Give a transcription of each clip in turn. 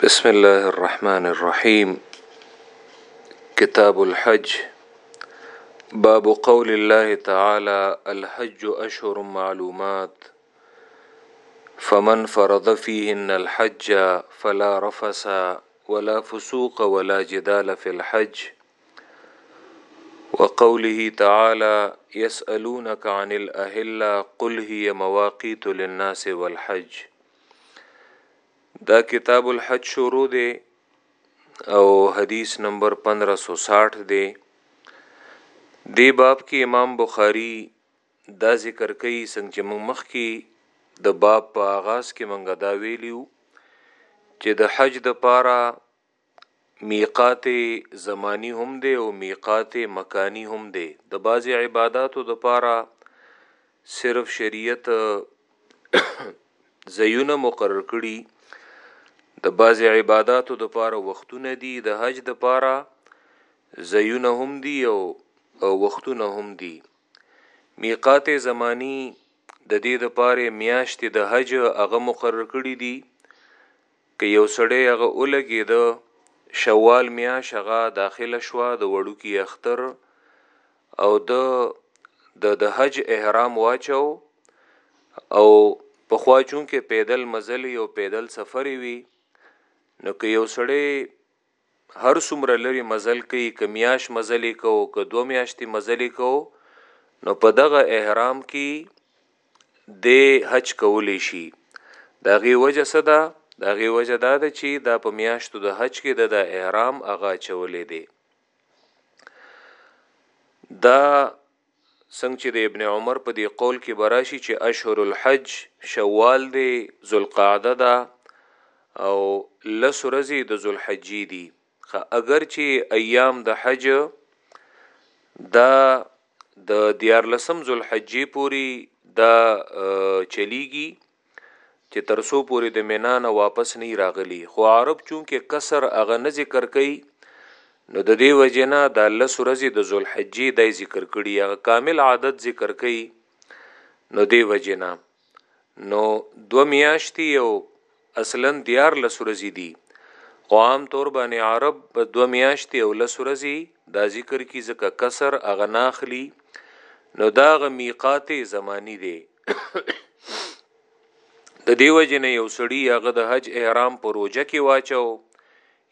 بسم الله الرحمن الرحيم كتاب الحج باب قول الله تعالى الحج أشهر معلومات فمن فرض فيهن الحج فلا رفس ولا فسوق ولا جدال في الحج وقوله تعالی يسألونك عن الاهله قل هي مواقيت للناس والحج دا کتاب الحج شروع دی او حدیث نمبر 1560 دی دی باب کې امام بخاری دا ذکر کوي څنګه چې موږ مخ کې د باب په آغاز کې موږ دا ویلیو چې د حج د پاره ميقات زماني هم دی او ميقات مکاني هم دی د بعضي عباداتو د پاره صرف شریعت زيونه مقرر کړي د بعضي عباداتو د پاره وختونه دي د حج د پاره زيونه هم دي او وختونه هم دي ميقات زماني د دې د پاره میاشت د حج هغه مقرر کړي دي که یو سړی هغه ولګیده شوال میاش هغه داخله شوه د وړوکی اختر او ده د د حج احرام واچو او پخوا چونکه پیدل مزلی او پیدل سفر وی نو که یو سړی هر څومره لرې مزل کوي که میاشت مزل یې کوو که دوه میاشتې مزل یې کوو نو په دغه احرام کې د حج کولی شي د هغې وجه څه ده د هغې وجه دا ده چې دا په میاشتو د حج کې د د احرام هغه اچولی دی دا څنګه چې د ابن عمر په دې قول کې به راشي چې اشهر الحج شوال دی ذوالقعده ده او لس ورځې د ذوالحجې دي اګر چې ایام د حج دا د دیارلسم ذوالحجې پوري دا چلیږي چه تر څو پورې د منا نه واپس نه راغلی خو عرب چونکه کسر هغه نه ذکر کوي نو د دې وجنه د لس ورځې د ذوالحجې دای ذکر کړي هغه کامل عادت ذکر کوي نو دې وجنه نو دو میاشتي او اصلا دیار لس ورځې دي خو عام طور باندې عرب په دو میاشتي او لس ورځې دا ذکر کی ځکه کسر اغناخلی نو داغه میقات زمانی دی د دیو جن یو سړی هغه د حج احرام پر روجه کې واچو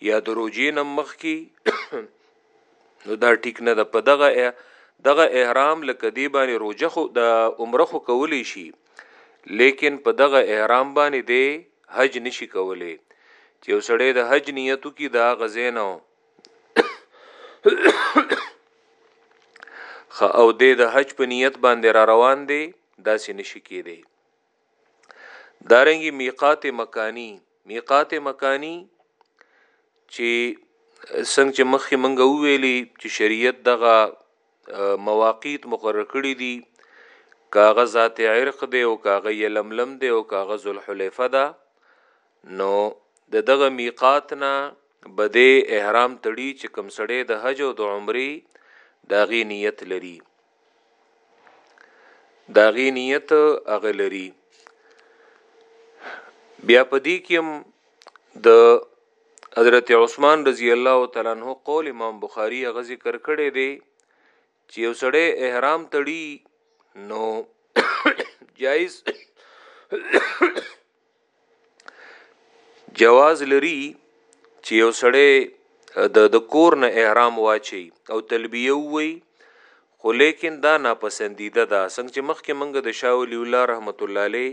یا د روجې نم مخ کې نو دا ټیک نه د پدغه دغه احرام لکه دی باندې روجه خو د عمره خو کولی شي لیکن په دغه احرام باندې دی حج نشي کولی چې وسړی د حج نیتو کې دا غزینو خ او د د حج په نیت باندې را روان دي داسې نشي کېدی دارنګي میقات مکانی میقات مکانی چې څنګه چې مخکې منګه ویلي چې شریعت دغه مواقیت مقرر کړی دي کاغه ذات عرق دی او کاغه یلملم دی او کاغه ذوالحلیفه ده نو د دغه میقات نه بده احرام تړي چې کم سړی د حج او د عمرې داغي نیت لري داغي نیت اغه لري بیا پدې کې د حضرت عثمان رضی الله تعالی عنہ قول امام بخاری هغه ذکر کړی دی چې یو سړی احرام تړي نو جایز جواز لري چې یو سړی د د کور نه احرام واچي او تلبیه وي خو لیکن دا ناپسندیده ده څنګه چې مخکې منګه د شاولی الله رحمت الله علیه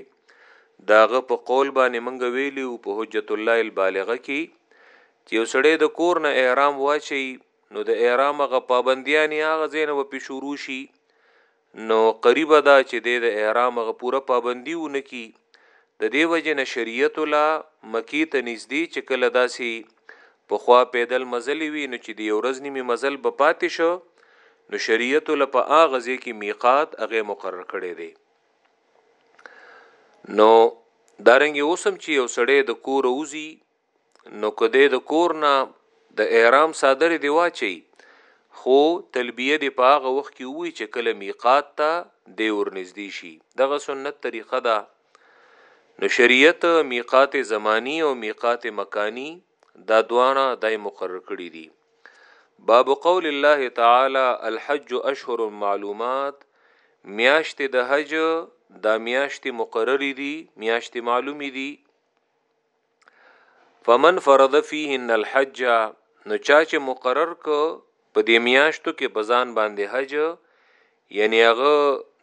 د هغه په قول باندې مونږ ویلی وو په حجت الله البالغه کې چې یو سړی د کور نه احرام واچي نو د احرام هغه پابندیانې هغه ځای نه به پې شروع شي نو قریبه دا چې دی د احرام هغه پوره پابندي ونه کي د دې وجې نه شریعت لا مکی ته نږدې چې کله داسې په خوا پیدل مزلې وي نو چې د یو ورځ نیمې مزل به پاتې شو نو شریعت لا په هغه ځای کې میقات هغه مقرر کړی دی نو دارنګ اوسم چې یو سړی د کور اوزي نو کده د کور نه د احرام صادر دی واچي خو تلبیه دی په هغه وخت کې وی چې کله میقات ته دی ورنږدې شي دغه سنت طریقه ده نو شریعت میقات زمانی او میقات مکانی دا دوانه دای مقرر کړی دي باب قول الله تعالی الحج اشهر معلومات میاشت د حج دا میاشت مقرر دي میاشت معلومی دي فمن فرض فيهن الحج نو چا چې مقرر ک په دې میاشتو کې په ځان باندې حج یعنی هغه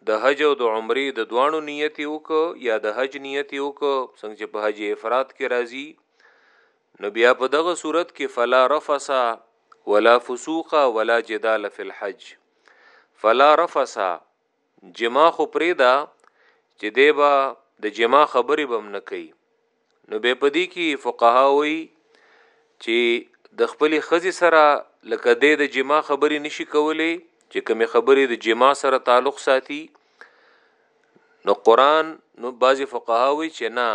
د حج او د عمرې د دواړو نیت یې وکړ یا د حج نیت یې وکړ څنګه چې په حج افراد کې راځي نو بیا په دغه صورت کې فلا رفسا ولا فسوق ولا جدال فی الحج فلا رفسا جماع خو پرېږده چې دی به د جماع خبرې به هم نه کوي نو بیا په دې کې فقها وایي چې د خپلې ښځې سره لکه دی د جماع خبرې نشي کولی چې کومې خبرې د جماع سره تعلق ساتي نو قرآن نو بعضې فقها وایي چې نه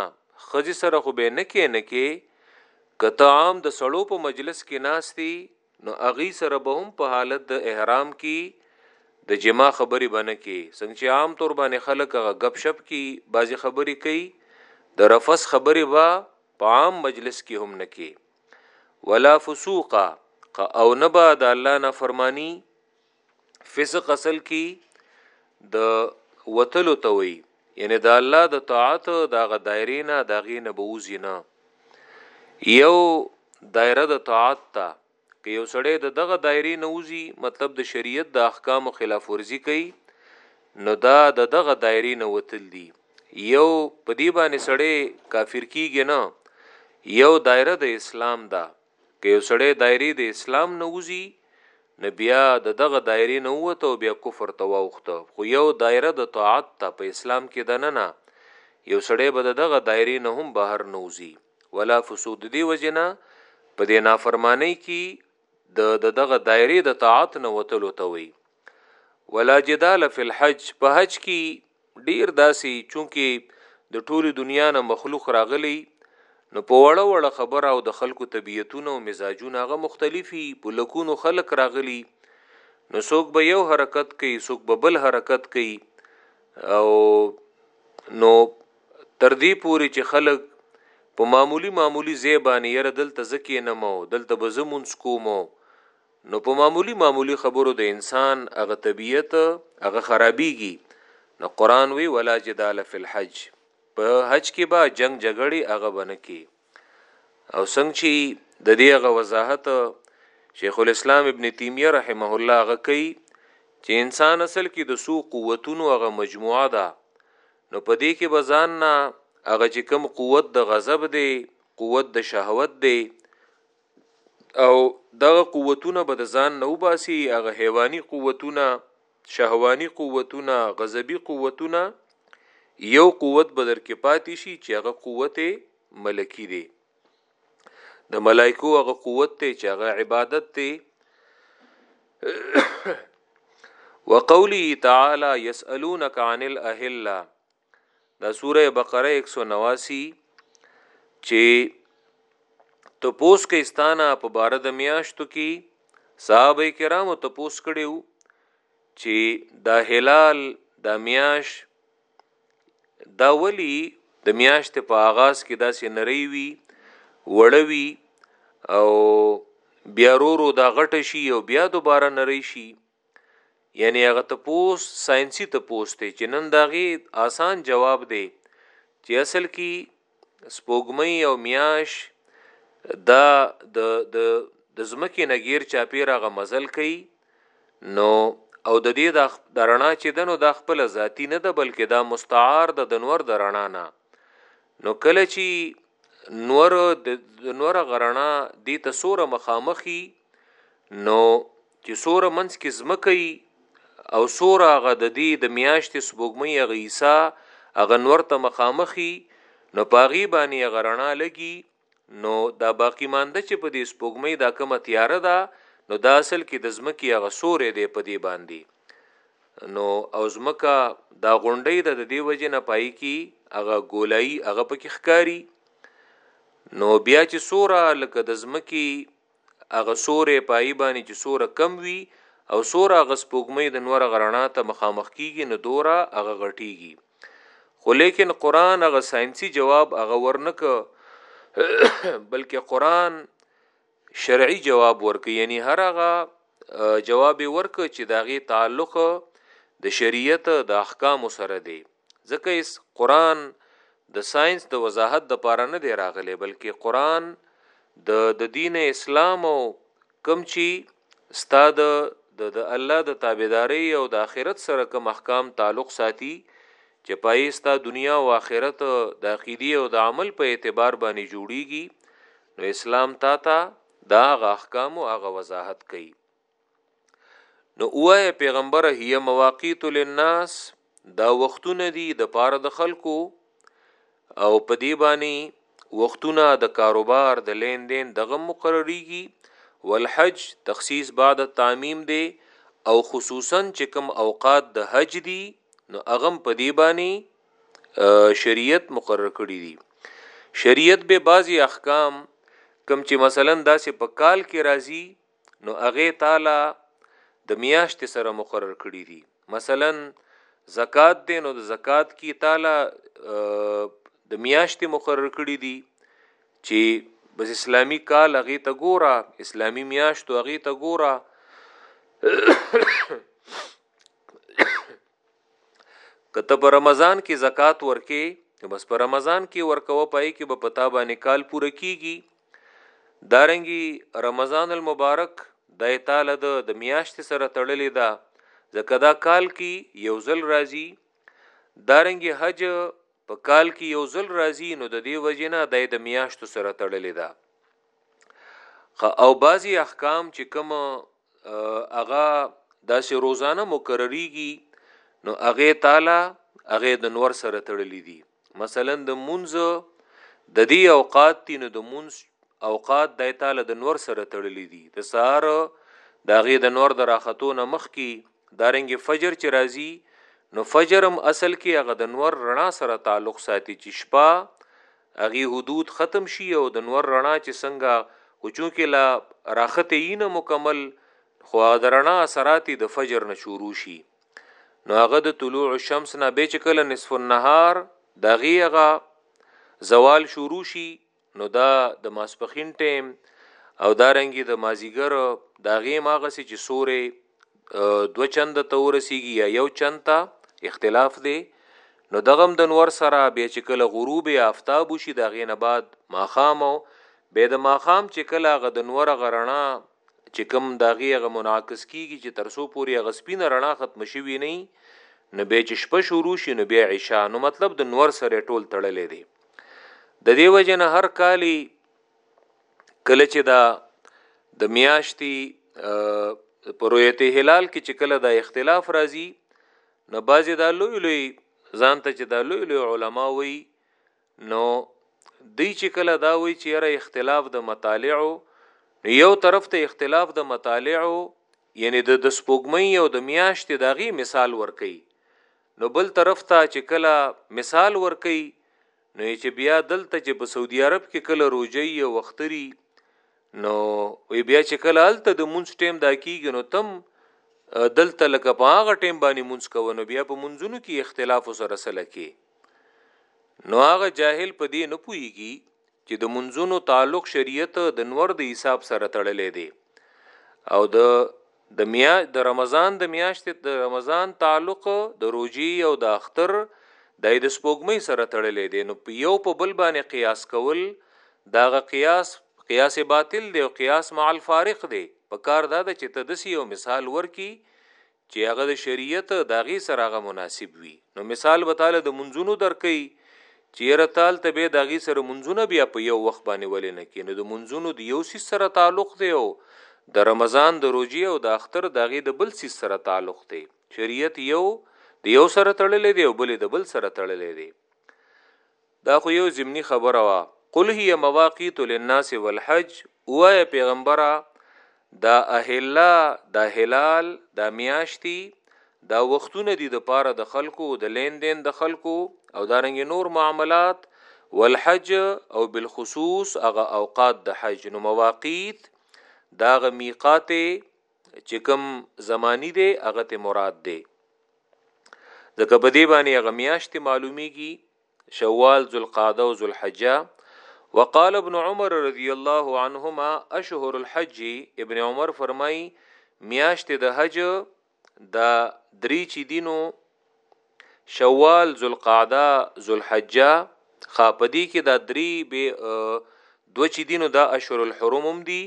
ښځې سره خو به نه کې نه کې که ته عام د سړو په مجلس کې ناستې نو هغوی سره به هم په حالت د احرام کی د جماع خبری به نه کی څنګه چی عام طور باندی خلک هغه ګپ شپ کی بعضی خبری کوي د رفث خبری به په عام مجلس کی هم نه کی ولا فسوقا او نه به د الله نافرمانی فسق اصل کی د وتلو ته وي یعنی د الله د طاعت د غ دایرې نه د غې نه بوزي نه یو دایره د طاعت ته که یو سړی د دغه دایرې نه وزي مطلب د شریعت د احکام خلاف ورزي کوي نو دا د دغه دایرې نه وتل دي یو په دی باندې سړی کافر کیږي نه یو دایره د اسلام ده دا که یو سړی دایرې د اسلام نه وځي نو بیا د دغه دایرې نه ووته او بیا کفر ته واوښته خو یو دایره د طاعت ته په اسلام کې دننه یو سړی به د دغه دایرې نه هم بهر نه وځي ولا فسوق ددې وجې نه په دې نافرمانۍ کې د د دغه دایرې د طاعت نه وتلو ته وي ولا جدال فی الحج په حج کې ډیر داسي چونکه د ټولي دنیا نه مخلوق راغلی نو په وړه وړه خبره او د خلکو طبیعتونه او مزاجونه هغه مختلفي په لکونو خلق راغلی نو څوک به یو حرکت کوي څوک به بل حرکت کوي او نو تر دې پوري چې خلک په معمولی معمولی زیبانی یره دلته زکه نه مو دلته بزمونس کومو نو په معمولی معمولی خبرو د انسان هغه طبیعت هغه خرابیږي نو قران وی ولا جدال فی الحج په حج کې به جنگ جګړې هغه بنکی او څنګه چې د دې هغه وضاحت شیخ الاسلام ابن تیمیه رحمه الله هغه کوي چې انسان اصل کې د سو قوتونو هغه مجموعه ده نو په دې کې بزان نه هغه چې کم قوت د غضب دی قوت د شهوت دی او دغه قوتونه به د ځان نه وباسي هغه حیواني قوتونه شهواني قوتونه غضبي قوتونه یو قوت بدر کې پاتې شي چې هغه قوت ملکی دی د ملائکو هغه قوت ته چې هغه عبادت ته وقوله تعالی يسالونك عن الاهله دا سوره بقره 189 چې ته پوس کې استانه په بار د میاشتو کې صحابه کرامو ته پوس کړیو چې دا هلال دا میاش دا ولی د میاشت په آغاز کې دا سینری وی وړوي او بیا رورو دا غټ شي او بیا دوباره نری شي یعنی هغه تپوس ساينسي تپوس دی چې نن داغي آسان جواب دی چې اصل کې سپوږمۍ او میاش دا د د د زمکه نګیر چاپیره غ مزل کوي نو او د دې د درنا چې دنو د خپل ذاتی نه ده بلکې دا مستعار د دنور درنا نه نو کله چې نور د نور غرنا دې ته سوره مخامخي نو چې څوره منځ کې ځمکه يي او څوره هغه د دې د میاشتې سپوږمۍ هغه عیسی هغه نور ته مخامخي نو پاغي باندې هغه رڼا لګي نو دا باقی مانده چې په دې سپوږمۍ دا کومه تیاره ده نو دا اصل کې د ځمکې هغه سورې دی په دې باندې نو او ځمکه دا غونډې د دې وجه نه پای کې هغه ګولایي هغه پکې ښکاری نو بیا چې سوره لکه د ځمکې هغه سوری پای باندې چې سوره کم وي او سوره هغه سپوږمۍ د نور غرنا ته مخامخ کیږي نو دورا هغه غټیږي خو لیکن قران هغه ساينسي جواب هغه ورنک بلکې قران شرعي جواب ورک یعنی هر هغه جواب ورک چې داغه تعلق د شریعت د احکام سره دی ځکه اس قران د ساينس د وضاحت د پاره نه دی راغلی بلکې قران د د دین اسلام او کم چی استاد د د الله د تابعداري او د آخرت سره کوم احکام تعلق ساتي چې پای استا دنیا او آخرت د عقیدی او د عمل په اعتبار باندې جوړیږي نو اسلام تا ته دا غ احکام او غ وضاحت کوي نو اوه پیغمبر هي مواقیت للناس دا وختونه دي د پاره د خلکو او په دی باندې وختونه د کاروبار د لین دین دغه مقرریږي والحج تخصیص بعد تعمیم دی او خصوصا چې کوم اوقات د حج دي نو اغم په دی باندې شریعت مقرر کړی دي شریعت به بعضی احکام کم چې مثلا داسې په کال کې راځي نو هغه تعالی د میاشت سره مقرر کړی دي مثلا زکات دی نو د زکات کی تعالی د میاشت مقرر کړی دي چې بس اسلامی کال هغه ته ګوره اسلامی میاشت هغه ته ګوره کته په رمضان کې زکات ورکې بس په رمضان کې ورکوه پای کې به پتا باندې کال پوره کیږي دارنګي رمضان المبارک د تعالی د د میاشت سره تړلې ده ځکه دا کال کې یو ځل راځي دارنګي حج په کال کې یو ځل راځي نو د دې وجنه د د میاشت سره تړلې ده او بعضی احکام چې کوم هغه داسې روزانه مقرریږي نو هغه تعالی هغه د نور سره تړلې دي مثلا د منځ د دې اوقات تین د منځ اوقات د تعالی د نور سره تړلې دي د سار د هغه د نور د راختو نه مخ کی دارنګ فجر چې راځي نو فجرم اصل کې هغه د نور رڼا سره تعلق ساتي چې شپه هغي حدود ختم شي او د نور رڼا چې څنګه خو چونکه لا راخته یی نه مکمل خو هغه د رڼا اثرات د فجر نه شروع شي نو هغه د طلوع الشمس نه به چې کله نصف النهار دغه هغه زوال شروع شي نو دا د ماسپخین ټیم او دارنګي د مازیګر داغه ماغه سي چې سورې دو چند ته ورسیږي یا یو چند ته اختلاف دی نو دغم د نور سره بیا چې کله غروب آفتاب وشي د هغې نه بعد ماښام او بیا د ماښام چې کله هغه د نور هغه رڼا چې کوم د هغې هغه منعکس کیږي چې تر څو پورې هغه سپینه رڼا ختمه شوي نه نو بیا چې شپه شروع شي نو بیا عشاء نو مطلب د نور سره ټول تړلی دی د دې وجه نه هر کالی کله چې دا د میاشتي په رویت هلال کې چې کله دا اختلاف راځي نو بعضی دا لوی لوی ځان ته چې دا لوی لوی علما وي نو دی چې کله دا وی چې را اختلاف د مطالعو یو طرف ته اختلاف د مطالعو یعنی د د سپوږمۍ او د میاشتې دغه مثال ورکي نو بل طرف ته چې کله مثال ورکوي نو یې چې بیا دلته چې په سعودي عرب کې کله روژه یي او اختري نو وی بیا چې کله هلته د مونږ ټیم دا کیږي نو تم دلته لکه په هغه ټیم باندې مونږ کوو نو بیا په مونږونو کې اختلاف سره سره کې نو هغه جاهل په دې نه پويږي چې د منځونو تعلق شریعت د نور د حساب سره تړلې دی او د د میا د رمضان د میاشتې د رمضان تعلق د روجي او د اختر د د سپوږمۍ سره تړلې دی نو په یو په بل باندې قیاس کول داغه قیاس قیاس باطل دی او قیاس مع الفارق دی په کار دا چې ته دسی یو مثال ورکی چي هغه د شريعت د هغې سره هغه مناسب وي نو مثال به تاله د مونځونو درکوي چي يره ته هلته بيا د هغې سره مونځونه بيا په يو وخت باندي ولي نه کوې نو د مونځونو د يو څيز سره تعلق دی او د رمضان د روژې او د اختر د هغې د بل څيز سره تعلق دی شريعت يو د يو سره تړلی دی او بل يې د بل سره تړلی دی. دا خو يو ضمني خبره وه. قل هی مواقیت للناس والحج ووایه پیغمبره دا اهله، دا هلال، دا میاشتي، دا وختونه دي د پاره د خلکو د لین دین د خلکو او دارنګه نور معاملات والحج او بالخصوص هغه اوقات د حج نو مواقیت دا غ میقات چې کوم زمانی دی هغه ته مراد دی ځکه په دې باندې هغه میاشتي معلومیږي شوال ذوالقعده او ذوالحجه وقال ابن عمر رضی الله عنهما اشهر الحج ابن عمر فرمای میاشت د حج دا درې چې دینو شوال ذوالقعده ذوالحجه خاپدی کې دا درې به دو چې دینو دا اشهر الحرم هم دي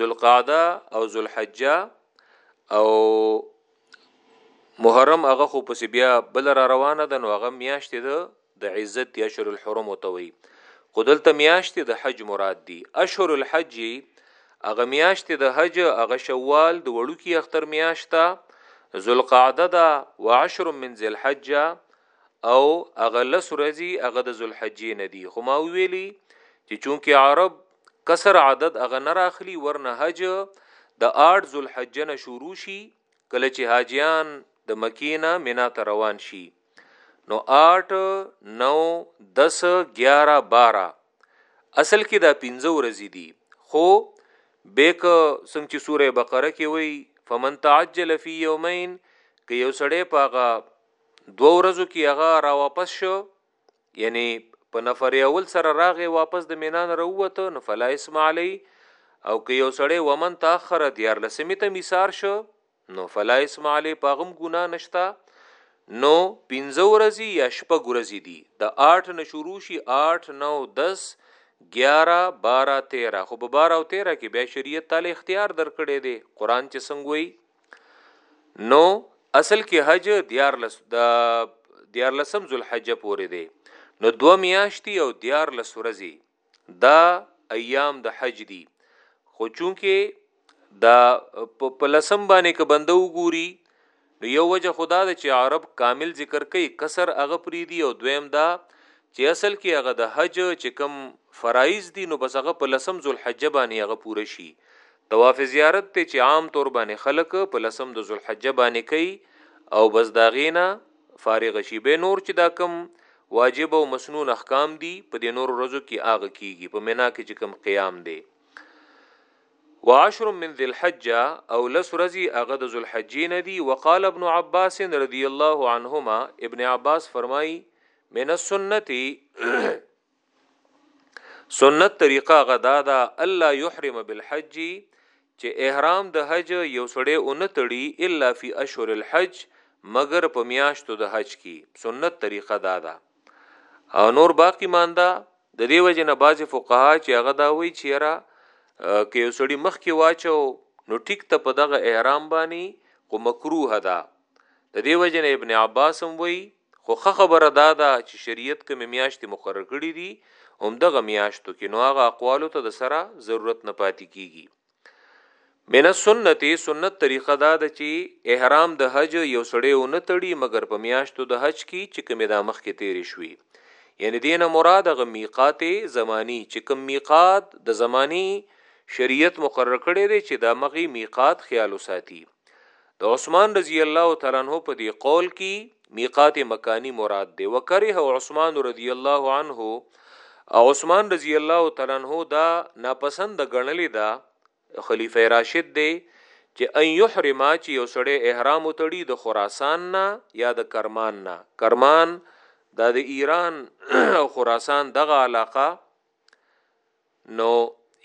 ذوالقعده او ذوالحجه او محرم هغه خو پس بیا بل را روانه ده نو هغه میاشت ده د عزت دی اشهر الحرم ته وی خو دلته میاشت د حج مراد دی اشهر الحج هغه میاشت د حج هغه شوال د وړو کی اختر میاشت ذوالقعده ده و عشر من ذلحج او هغه لس ورځی هغه د ذوالحجې ندی خو ما ویلی چې چونکه عرب کسر عدد هغه نه راخلی ورنه حج د آټ ذوالحجه نه شروع شي کله چې حاجیان د مکینا مینا ته روان شي نو 8 9 10 11 12 اصل کې دا 15 ورځې دي خو بیک څنګه چې سوره بقره کې وای فمن تعجل فی یومین که یو سړی پاغه دو ورځو کې هغه را واپس شو یعنی په نفر اول سره راغې واپس د مینا نه راووته نو فلا اسم علی او که یو سړی ومن تاخر دیار لسمی ته میثار شو نو فلا اسم علی پاغم ګنا نشتا نو پنځه ورځې یا شپږ ورځې دي د 8 نه شروع شي 8 9 10 11 12 13 خو په 12 او 13 کې بیا شریعت تعالی اختیار درکړي دي قران چې څنګه وایي نو اصل کې حج دیار لس د دیار لسم ذوالحج پورې دی نو دو میاشتي او دیار لس ورځي دا ایام د حج دي خو چونکه دا په لسم باندې ک بنده وګوري نو یو وجه خدا د چې عرب کامل ذکر کوي کسر هغه پری دی او دویم دا چې اصل کې هغه د حج چې کم فرایز دي نو بس هغه په لسم ذوالحج باندې هغه پوره شي طواف زیارت ته چې عام طور باندې خلک په لسم د ذوالحجه باندې کوي او بس دا غینا فارغ شي به نور چې دا کم واجب او مسنون احکام دي په دې نور ورځو کې آغه کیږي په مینا کې چې کم قیام دی وعشر من ذي الحجه او لس ورځي هغه د ذوالحجې نه دي وقال ابن عباس رضی الله عنهما ابن عباس فرمای من السنت سنت طریقه غدا دا الله يحرم بالحج چې احرام د حج یو سړی اون تړي الا فی اشهر الحج مگر په میاشتو د حج کې سنت طریقه دا دا او نور باقی ماندا د دیو جن باز فقها چې هغه دا وی چې را کې یو سړی مخ کې واچو نو ټیک ته په دغه احرام باندې کو مکروه ده د دیو جن ابن عباس هم وی خو ښه خبره دا ده چې شریعت کومې میاشتې مقرر کړې دي همدغه میاشتو کې نو هغه اقوالو ته د سره ضرورت نه پاتې کیږي من السنت سنت طریقه دا ده چې احرام د حج یو سړی و نه تړي مګر په میاشتو د حج کې چې کومې د مخ کې تیرې شوي یعنی دینه مراد غ میقات زمانی چې کوم میقات د زمانی شریعت مقرر کړی دی چې د مغي میقات خیال وساتي د عثمان رضی الله تعالی عنه په دې قول کی میقات مکانی مراد دی وکره عثمان رضی الله عنه او عثمان رضی الله تعالی عنه دا ناپسند غنلې ده خلیفہ راشد دی چې ان یحرم چې یو سړی احرام وتړي د خراسان نه یا د کرمان نه کرمان دا د ایران او خراسان دغه علاقه نو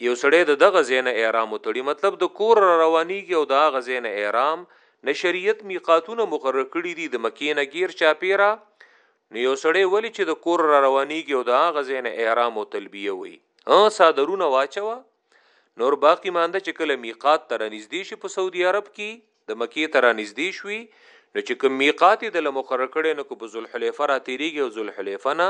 یو سړی د دغه ځای نه احرام وتړي مطلب د کور را روانیږي او د هغه ځای نه احرام نه شریعت میقاتونه مقرر کړي دي د مکې نه ګیر چاپیره نو یو سړی ولی چې د کور را روانیږي او د هغه ځای نه احرام او تلبیه وي ها صادرونه واچوه نور باقی مانده چې کله میقات تر نږدې شي په سعودي عرب کې د مکې تر نږدې شوي نو چې کوم میقات د لمقرر کړي نو کو په ذوالحلیفه را تیریږي او ذوالحلیفه نه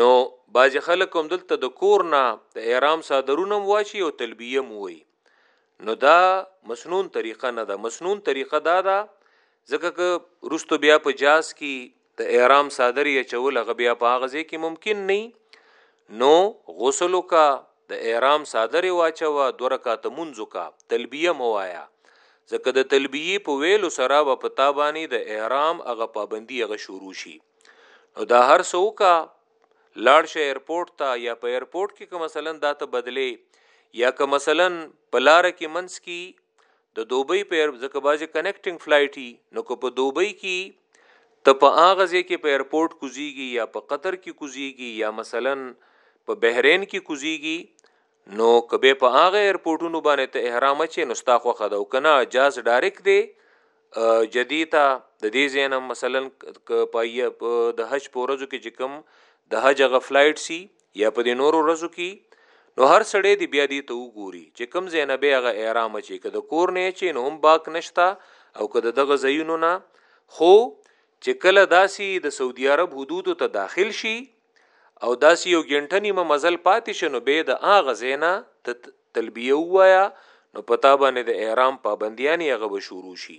نو باز خلک هم دلته د کور نه د احرام صادرونه واچي او تلبیه مو وي نو دا مسنون طریقه نه ده مسنون طریقه دا ده ځکه که رستو بیا په جاز کې د احرام صادر یا چول هغه بیا په هغه ځای کې ممکن نه نو غسل کا د احرام څادرې واچوه، دوه رکعته مونځ وکړه، تلبیه مه وایه، ځکه د تلبیې په ویلو سره به په تا باندې د احرام هغه پابندي هغه شروع شي، نو دا هر څه وکړه، لاړ شه ایرپورټ ته یا په ایرپورټ کې که مثلا دا ته بدلې یا که مثلا په لاره کې منځ کې د دوبۍ په ایر ځکه بعضې کنیکټنګ فلایټ یي نو که په دوبۍ کې یي ته په هغه ځای کې په ایرپورټ کوزیږي یا په قطر کې کوزیږي یا مثلا په بحرین کې کوزیږي نو که به په هغه ایرپورټونو باندې ته احرام اچې نو ستا خوښه ده او که نه جاز ډایرکټ دی جدي ته د دې ځای نه مثلا که په د حج په ورځو کې چې کوم د حج هغه فلایټ سي یا په دې نورو ورځو کی نو هر سړی دی بیا دې ته وګوري چې کم زینبه هغه احرام چې که د کور نه چې نو هم باک نشتا او که د دغه زینو نه خو چې کله داسي د سعودي عرب حدود ته داخل شي او داسي یو ګنټه نیمه مزل پاتې شنو به د اغه زینا ته تلبیه وایا نو پتا باندې د احرام پابندیان یې غو شروع شي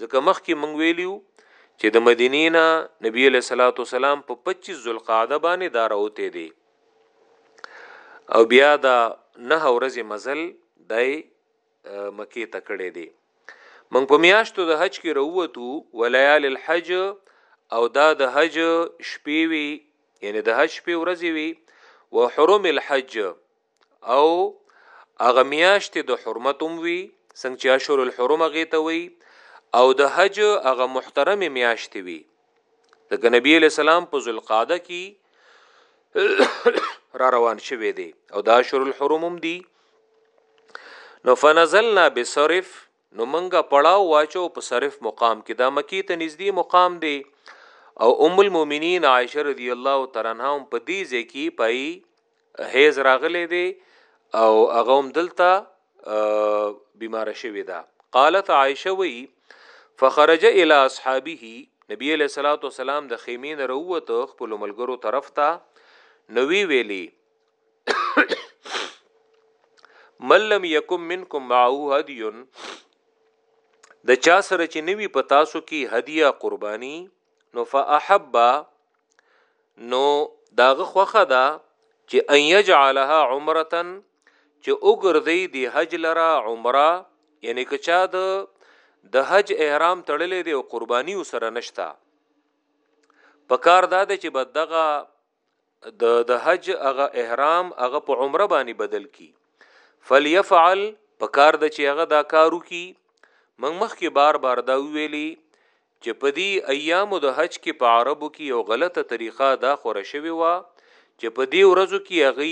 ځکه مخکې مونږ ویلیو چې د مدینې نه نبی له صلوات و سلام په 25 ذوالقعده باندې دا راوته دی او بیا دا نه ورځې مزل دای مکی ته کړی دی مونږ په میاشتو د حج کې راووتو ولایال الحج او دا د حج شپې وی یعنی د حج شپې ورځې وی وحرم الحج او هغه میاشتې د حرمت هم وي څنګه چې اشهر الحرم هغې ته وي او د حج هغه محترمې میاشتې وي ځکه نبی علیه السلام په ذوالقعده کې را روان شوی دی او دا شر الحرم هم دی نو فنزلنا بصرف نو منګه پړاو واچو په صرف مقام کې دا مکی ته نږدې مقام دی او ام المؤمنین عائشه رضی الله تعالی عنها هم په دې ځای کې پای هیز راغلې دی او هغه هم دلته بیمار شوی دا قالت عائشه وی فخرج الى اصحابه نبی علیہ الصلوۃ والسلام د خیمین روته خپل ملګرو طرف ته نوی ویلی من لم یکم منکم معه هدی د چا سره چې نوی په تاسو کې هدیه قربانی نو فاحب نو داغه خوخه دا چې ان یجعلها عمره چې وګرځي دی حج لرا عمره یعنی که چا د د حج احرام تړلې دی او قربانی سره نشتا پکار دا دی چې بدغه د د حج هغه احرام هغه په عمره باندې بدل کی فليفعل په کار د چې هغه دا کارو کی من مخکې بار بار دا ویلی چې په دې ایامو د حج کې په عربو کې یو غلطه طریقه دا خوره شوی و چې په دې ورځو کې هغه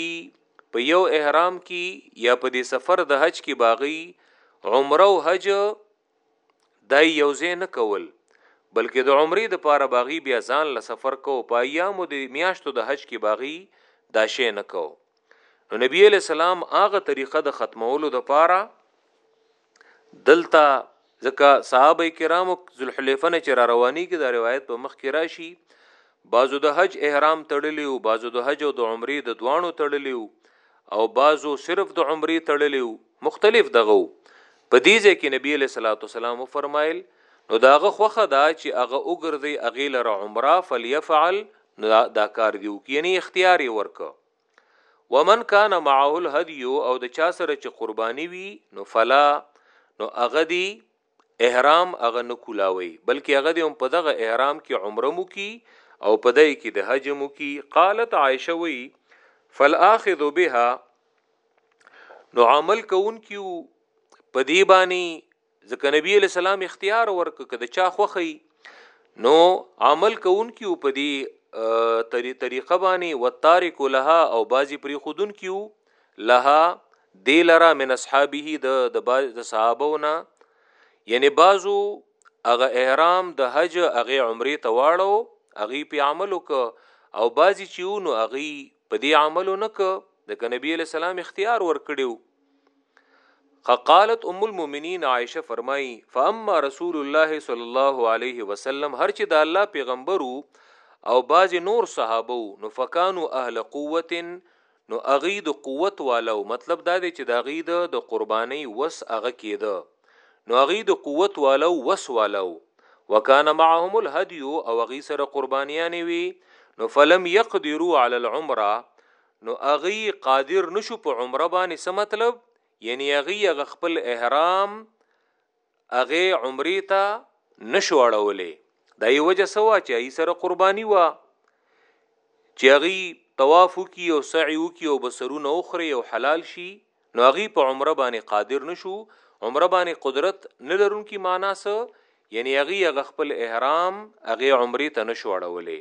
په یو احرام کې یا په دې سفر د حج کې باغی عمره او حج دای یو ځای نه کول بلکې د عمرې د پاره باغی بیا ځان له سفر کو په ایامو د میاشتو د حج کې باغی دا شی نه کو نو نبی علی السلام هغه طریقه د ختمولو د پاره دلته ځکه صحابه کرامو ذوالحلیفه نه چر رواني کې دا روایت په مخ کې راشي بعضو د حج احرام تړلی وو، بعضو د حج او د عمرې د دواړو تړلی وو او بعضو صرف د عمرې تړلی وو، مختلف دغه وو، په دې ځای کې نبي علیه الصلوة والسلام وفرمایل، نو د هغه خوښه ده چې هغه وګرځي هغې لره عمره، فلیفعل، نو دا کار دې وکړي، یعنې اختیار یې ورکړ. ومن کان معه الهدی او د چا سره چې قرباني وي، نو فلا، نو هغه دې احرام هغه نه کولاوي بلکې هغه دې هم په دغه احرام کې عمره مو کی او په دای کې د حج مو کی قالت عائشه وی فالاخذ بها نو عمل کون کیو په دی باندې ځکه نبی علی سلام اختیار ورک کده چا خوخی نو عمل کون کیو په دی طریقه باندې وتارک لها او بازی پری خودن کیو لها دی لرا من اصحابه د د باز د صحابهونه یعنی بازو هغه احرام د حج هغه عمره ته واړو هغه په عمل وک او بازی چېونو هغه په دې عمل نک د نبی له سلام اختیار ور کړیو قالت ام المؤمنین عائشه فرمای فاما رسول الله صلی الله علیه وسلم هر چې د الله پیغمبرو او باز نور صحابه نو فکانو اهل قوت نو هغوی د قوت والا وو مطلب دا دی چې د هغوی د د قربانۍ وس هغه کېده نو هغوی د قوت والا وو وس والا وو وکان معهم الهدی او هغوی سره قربانیانې وي نو فلم یقدرو علی العمره نو هغوی قادر نشو په عمره باندې څه مطلب یعنی هغوی هغه خپل احرام هغه عمرې ته نشو اړولې دا یو وجه سوا چې ای سره قرباني وا چې هغه طواف وکي او سعی وکي او بسرونه اوخري او حلال شي نو هغه په عمره باندې قادر نشو عمره باندې قدرت نه لرونکي معنا سه یعنی هغه هغه خپل احرام هغه عمرې ته نشو اړولې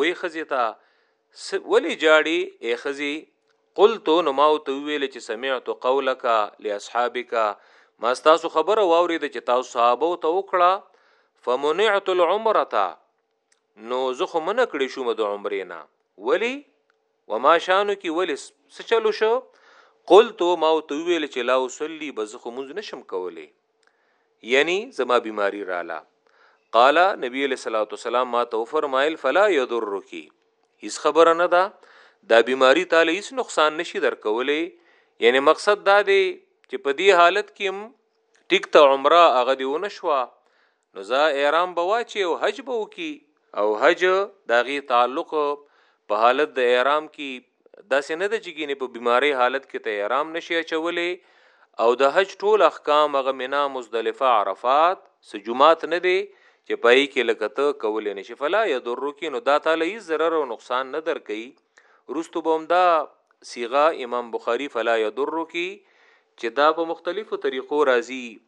وی خزی تا ولی جاړي اي خزي قلت نو ما تو ویل چې سمعت قولک لاصحابک ما تاسو خبره واورید چې تاسو صحابه ته وکړه فمنعت العمره نو زه خو منه کړی شوم د عمرې نه ولی وما شانو کی ولی څه چلو شو قلت ما تو ویل چې لا وصلی بز خو مونږ نشم کولی یعنی زما بیماری رااله قال نبی علیہ الصلوۃ والسلام ما تو فرمایل فلا یضرک هیڅ خبره نه ده دا بیماری تعالی هیڅ نقصان نشي درکولې یعنی مقصد دا دی چې په دې حالت کې ټیک ته عمره هغه دیونه شوه نو زه احرام به واچي او حج به وکي او حج داغي تعلق په حالت د احرام کی داسې نه ده چې ګینه په بیماری حالت کې ته احرام نشي اچولې او د حج ټول احکام هغه منا مزدلفه عرفات سجمات نه دی چې پای کې لکه ته کولې نشي فلا یضر کې نو دا تعالی هیڅ ضرر او نقصان نه در کوي رستو به هم دا صيغه امام بخاری فلا یضر کې چې دا په مختلفو طریقو راځي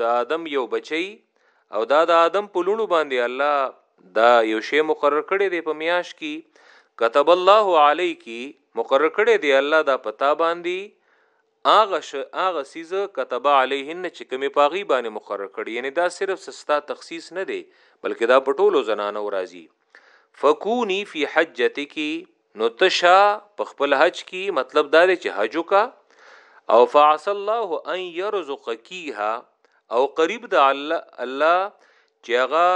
د آدم یو بچی او دا د آدم په لونو باندې الله دا یو شی مقرر کړی دی په میاش کی كتب الله علیکی مقرر کړی دی الله دا پتا باندې اغه ش اغه سیز كتب علیهن چې کمی پاغي باندې مقرر کړی یعنی دا صرف سستا تخصیص نه دی بلکې دا په ټولو زنانو راځي فکونی فی حجتکی نو ته شا په خپل حج کی مطلب دا دی چې حج وکا او فعس الله ان يرزقکیها او قریب د الله الله چې هغه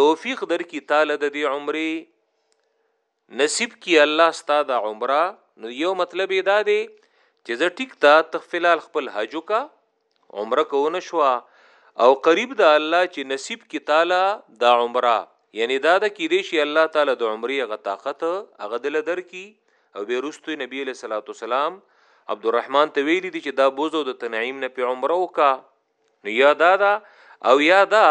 توفیق درکې تعالی د دې عمره نصیب کی الله ستا د عمره نو یو مطلب دا دی چې زه ټیک تا تخفلال خپل حج وکا عمره کو نه شو او قریب د الله چې نصیب کی تعالی د عمره یعنی دا د کې دی شي الله تعالی د عمرې غ طاقت هغه دل درکې او به رستو نبی له صلوات والسلام عبدالرحمن ته ویلي دي چې دا بوزو د تنعیم نه په عمره وکا نو یا دا دا او یا دا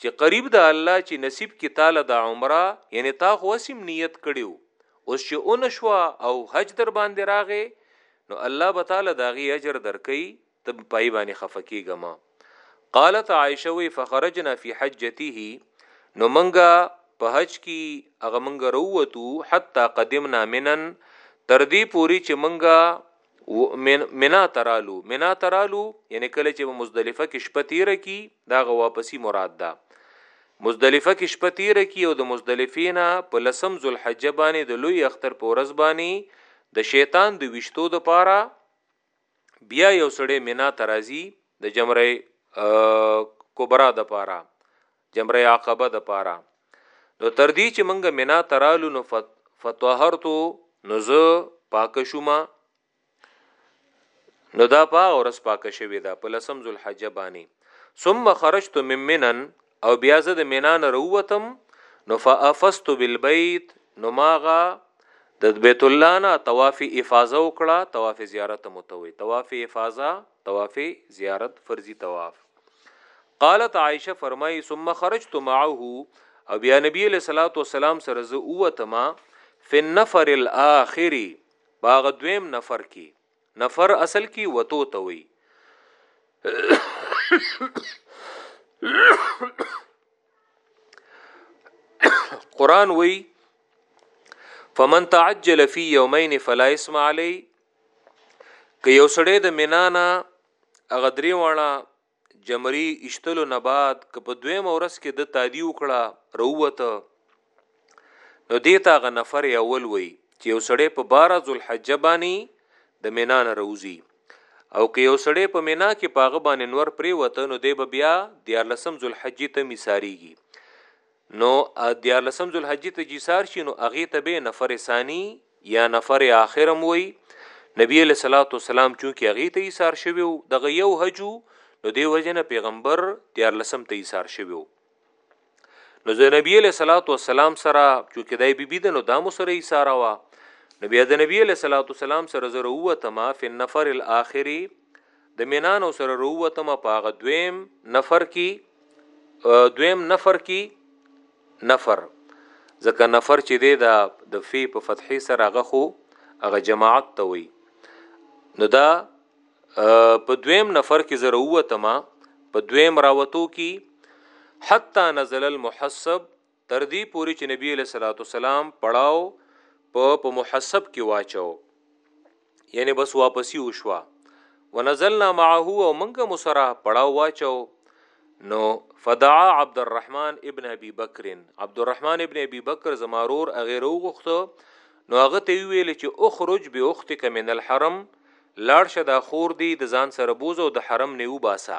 چې قریب د الله چې نصیب کې تعالی د عمره یعنی تا خو سم نیت کړیو اوس چې اون شو او حج در باندې راغې نو الله به تعالی د هغوی اجر درکوي، ته په هغوی باندې خفه کېږه مه. قالت عائشه وایي، فخرجنا فی حجته نو موږ په حج کې هغه موږ راووتو، حتی قدمنا منی تر دې پورې چې موږ منا ته رالو، منا ته رالو یعنې کله چې به مزدلفه کې شپه تېره کړي، د هغه واپسي مراد ده، مزدلفه کې شپه تېره کړي او د مزدلفې نه په لسم ذوالحجه باندې د لوی اختر په ورځ باندې د شیطان د ویشتو د پاره بیا یو سړی مینا ترازی د جمره کبرا د پاره جمره عقبه د پاره نو تر دې چې منګه مینا ترالو نو فتوهرتو نو زه پاک شوم نو دا پاغ ورس پاک شوی دا په لسم ذل حجه باندې ثم خرجت من منن او بیا زه د مینا نه رووتم نو فافست بالبیت نو ماغه د بیت الله نه طواف افاظه وکړه طواف زیارت متوي طواف افاظه طواف زیارت فرضي طواف قالت عائشه فرمای ثم خرجت معه او بیا نبی له صلوات و سلام سره زه اوتما فن نفر الاخری باغ دویم نفر کې نفر اصل کی وتو ته وی قران وی فمن تعجل فی یومین فلا اسم علی که یو سړی د منانا هغه درې واړه جمري ایشتلو نه بعد که په دویمه ورځ کې ده تادي وکړه راووته نو دې ته هغه نفر اول وایي چې یو سړی په باره ذوالحجه باندې د مینا نه راوځي او که یو سړی په مینا کې په هغه باندې نور پرېوته نو دی به بیا دیارلسم ذوالحجې ته میسارېږي نو دیارلسم ذوالحجې ته چې سار شي نو هغې ته به نفر ثاني یا نفر آخر هم وایي نبی علیه الصلاة والسلام چونکې هغې ته ایثار شوی و دغه یو حج نو دی وجه نه پیغمبر دیارلسم ته ایثار شوی و نو د نبی علیه الصلاة والسلام سره چونکې دای بیبي ده نو دا مو سره ایثاره وه نو بیا د نبی علیه الصلاة والسلام سره زه راووتم فی النفر الآخري د مینانو سره رووتم په هغه دویم نفر کی دویم نفر کی نفر ځکه نفر چې دی دا د فی په فتحې سره هغه خو هغه جماعت ته وي نو دا په دویم نفر کې زه رووتم په دویم راوتو کې حتی نزل المحسب تر دې پورې چې نبی علیه الصلاۃ والسلام پړاو په په محسب کې واچو یعنی بس واپسی وشوا ونزلنا معه او منګه مسره پړاو واچو نو فدعا عبد الرحمن ابن ابي بکر عبد الرحمن ابن ابي بکر زمارور اغیر وغخته نو هغه ته ویل چې اخرج به اختک من الحرم لاړ شه دا خور دی د ځان سره بوزو د حرم نه وباسه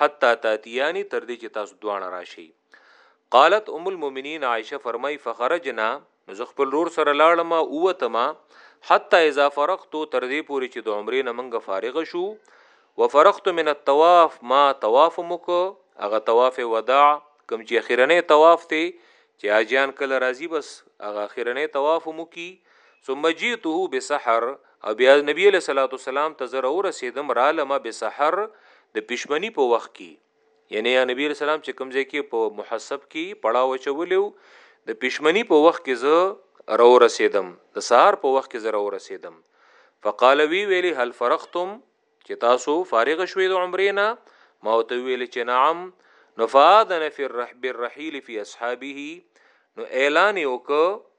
حتا تاتیانی تر دې چې تاسو دواړه راشئ قالت ام المؤمنین عائشه فرمای فخرجنا نو زه خپل رور سره لاړم اوتم حتا اذا فرغت تر دې پورې چې د عمرې نه منګه فارغ شو وفرغت من الطواف ما طواف مک هغه طواف وداع کم چې اخیرنه طواف ته چې اجان کله راضی بس هغه اخیرنه طواف مکی ثم جئته بسحر او بیا نبی علیہ الصلوۃ والسلام ته زره ورسیدم را لمه به سحر د پښمنی په وخت کې یعنی یا نبی علیہ السلام چې کوم ځای کې په محسب کې پړاو چولیو د پښمنی په وخت کې زه را ورسیدم د سحر په وخت کې زه را ورسیدم فقال وی ویلی هل فرغتم چې تاسو فارغ شوي د عمرې نه ما ته ویل چې نعم نفاذن فی الرحب الرحیل فی اصحابه نو اعلان وکړه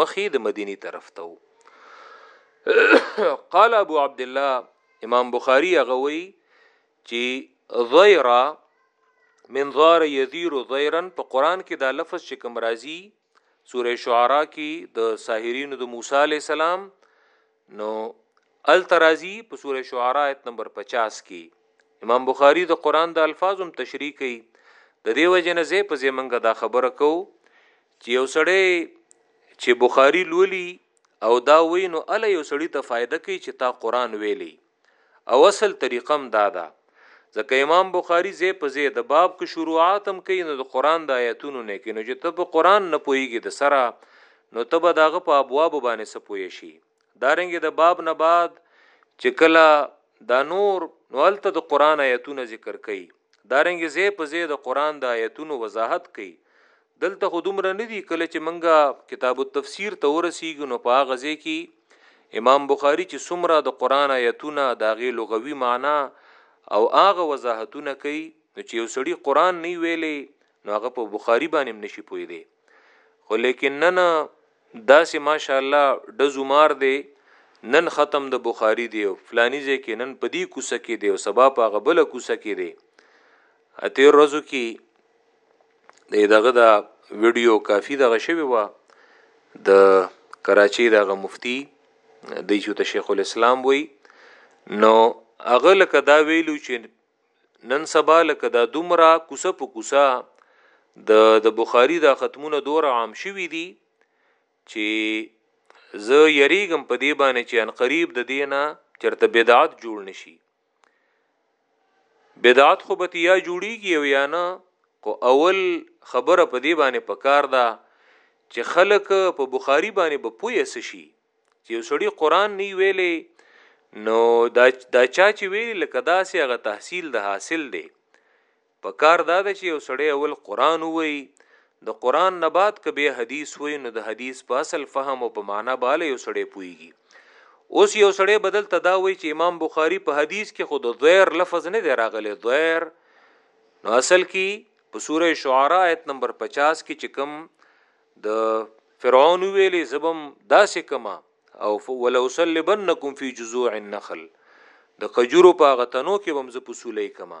مخی د مدینی طرف ته قال ابو عبد الله امام بخاری هغه وی چې ضیرا من ضار یذیر ضیرا په قران کې دا لفظ چې کوم راځي سوره شعرا کې د ساحرین د موسی علی السلام نو الترازی په سوره شعرا ایت نمبر 50 کې امام بخاری د قران د الفاظم تشریح کوي د دیو جن زې په زمنګ دا خبره کو چې یو سړی چې بخاری لولي او دا وای نو ال یو سړی ته فائدہ کوي چې تا قران ویلی او اصل طریقه هم دا ده ځکه امام بخاری زی په زی د باب کې شروعات هم کوي نو د قران د آیاتونو نه کوي نو چې ته په قران نه پويږي د سره نو ته به داغه په ابواب باندې سپوي شي دارنګ د باب نه بعد چې کله دا نور نو الته د قران آیاتونه ذکر کوي دارنګ زی په زی د قران د آیاتونو وضاحت کوي دلته خو دومره نه دي کله چې منګه کتاب التفسیر ته ورسیږو نو په هغه ځای کې امام بخاری چې څومره د قران آیتونه د هغې لغوي معنا او هغه وضاحتونه کوي نو چې یو سړی قران نه ویلې نو هغه په بخاری باندې نشي پوي دی خو لیکن نن داسې ماشاءالله د زمار دی نن ختم د بخاری دی او فلانی ځای کې نن پدی کوسه کې دی او سبا په غبل کوسه کې دی اته ورځو کې د دغه دا ویډیو کافی دغه شوی و د کراچۍ دغه مفتی د یو ته شیخ الاسلام وای نو هغه لکه دا ویلو چې نن سبا لکه دا دومره کوسه په کوسه د د بخاری دا ختمونه دور عام شوی دي چې زه یریګم په دی باندې چې ان قریب د دینه چرته بدعت جوړ نشي بدعت خو به یا جوړیږي او یا نه خو اول خبره په دې باندې پکار ده چې خلک په بخاری باندې به پوهه شي چې یو سړی قران نه ویلې نو دا دا چا چې ویلې لکه دا سیغه تحصیل د حاصل دی په کار دا ده چې یو سړی اول قران ووایي د قران نه بعد که به حدیث وای نو د حدیث په اصل فهم او په معنا بالا یو سړی پويږي اوس یو سړی بدل تداوي چې امام بخاری په حدیث کې خود ضیر لفظ نه دی راغلی ضیر نو اصل کې په سوره شعراء آیت نمبر 50 کې چې کوم د فرعون ویلې زبم داسې کما او ولو سلبنکم فی جذوع النخل د قجورو په غتنو کې بمز پسولې کما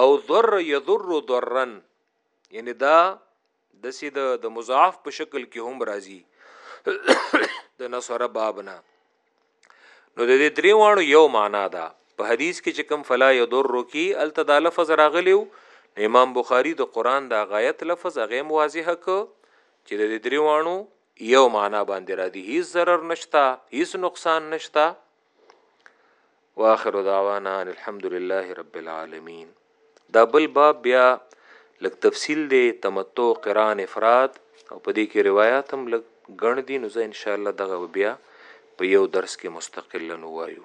او ضر یضر ضرا یعنی دا د سید د مضاعف په شکل کې هم راځي د نصره بابنا نو د دې درې وانو یو معنا ده په حدیث کې چې کوم فلا یضر کی الته دا لفظ راغلیو امام بخاری د قران دا غایت لفظ هغه واضح ک چې د دې درې وانو یو معنا باندې را دي هیڅ zarar نشتا هیڅ نقصان نشتا واخر دعوانا ان الحمد لله رب العالمین دا بل باب بیا لک تفصیل دی تمتع قران افراد او په دې کې روایت هم لک غن دي نو زه ان شاء الله دغه بیا په یو درس کې مستقلا وایو